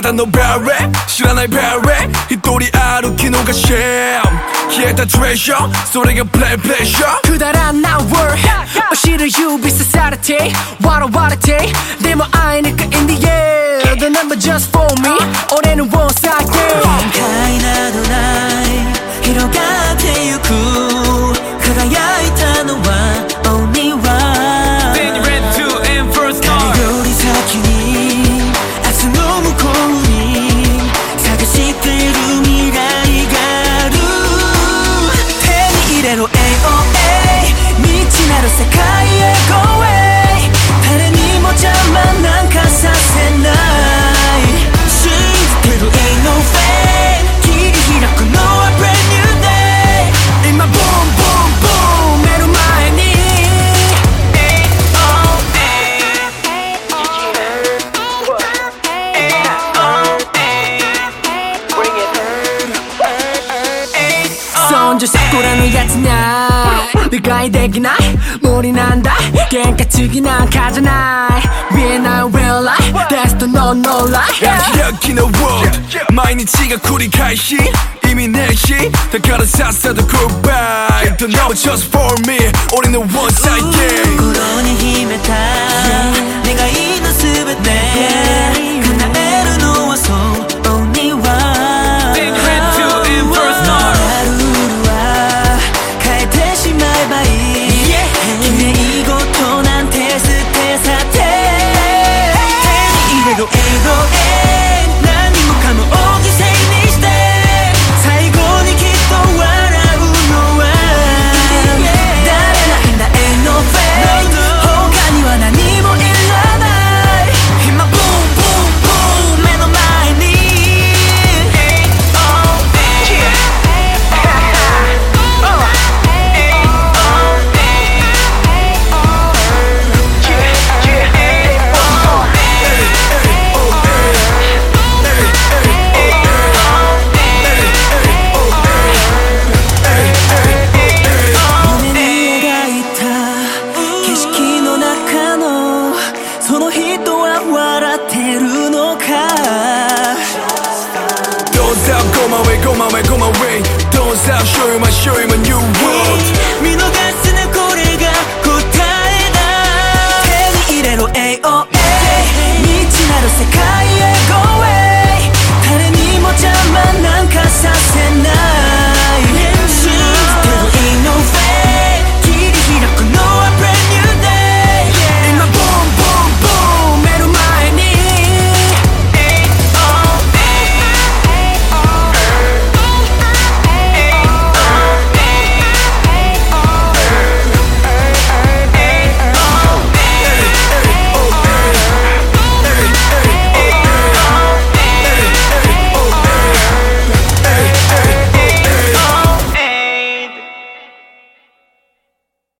ただのベレ知らないベレ一人歩きのがシェム消えたトレジャーそれがプレイプレッシャーくだらんな word お尻指さされて笑われてでも会 そんじゃそこらのやつない理解できない無理なんだ喧嘩ちぎなんかじゃない見えない real life That's the no no life 開きの world 毎日が繰り返し意味ねえしだからさっさと goodbye Don't know just for me 俺の one side 人は笑ってるのか Don't stop, go my way, go my way, go my way Don't stop, show you my, show you my new world.